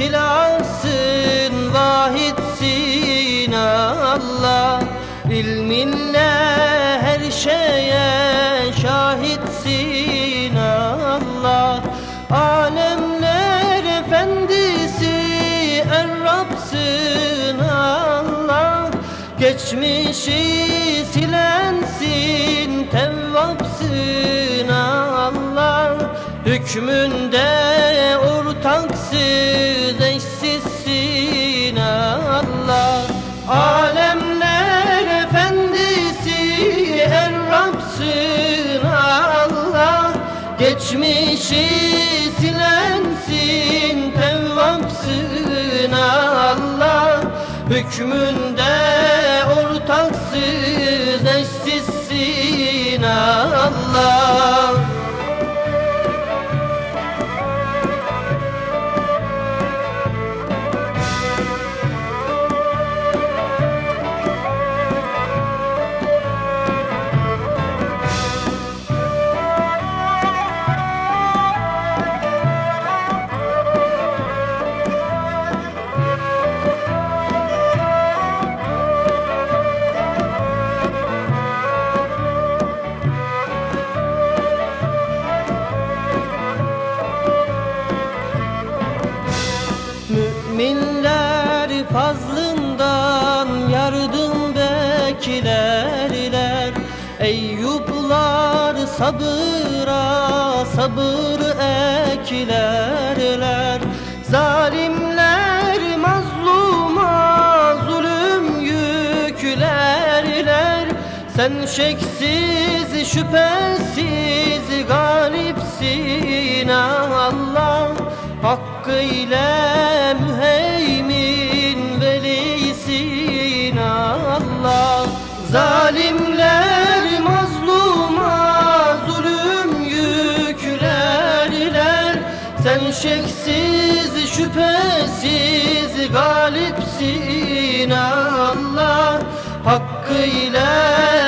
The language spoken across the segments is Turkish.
İlahsın, vahidsin Allah. İlminle her şeye şahitsin Allah. Alemler efendisi en Rabsın Allah. Geçmişi silensin tevvapsın Allah. Hükmünde Geçmişi silensin tevvapsın Allah. Hükmünde ortaksız eşsizsin Allah Eyyublar sabıra sabır eklerler. Zalimler mazluma zulüm yüklerler. Sen şeksiz şüphesiz galipsin. Allah Hakkıyla müheymin şüphesiz galipsin Allah. Hakkıyla müheymin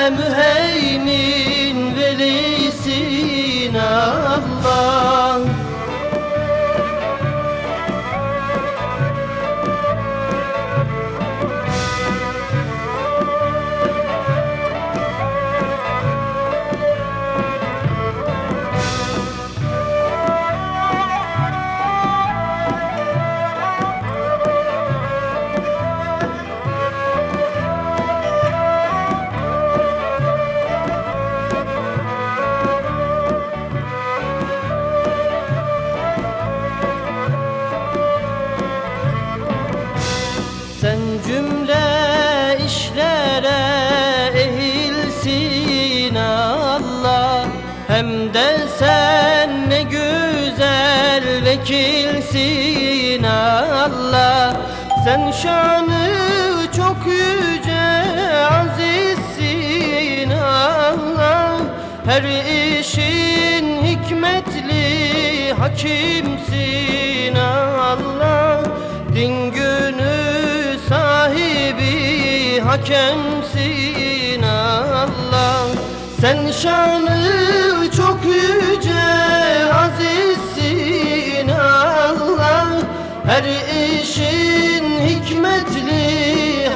Sen şanı çok yüce azizsin Allah. Her işin hikmetli hakimsin Allah. Din günü sahibi hakemsin Allah. Sen şanı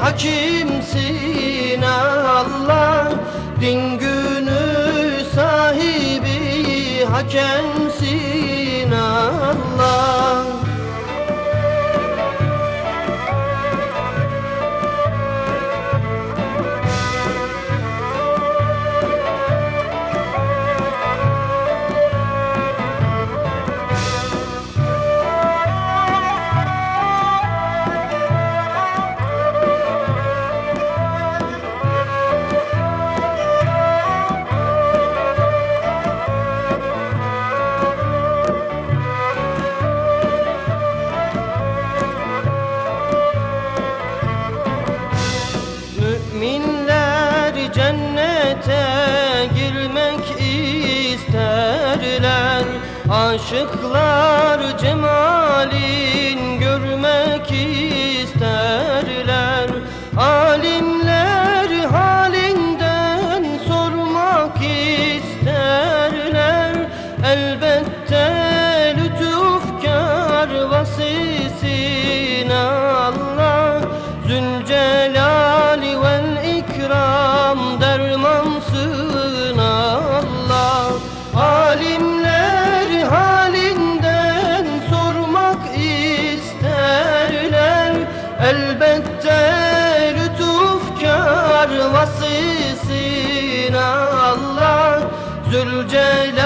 hakimsin Allah Din günü sahibi hakemsin Aşıklar cemalin görmek isterler. Alimler halinden sormak isterler. Elbette lütufkar vasisin Allah Zülcelali vel ikram dermansız Zülcelal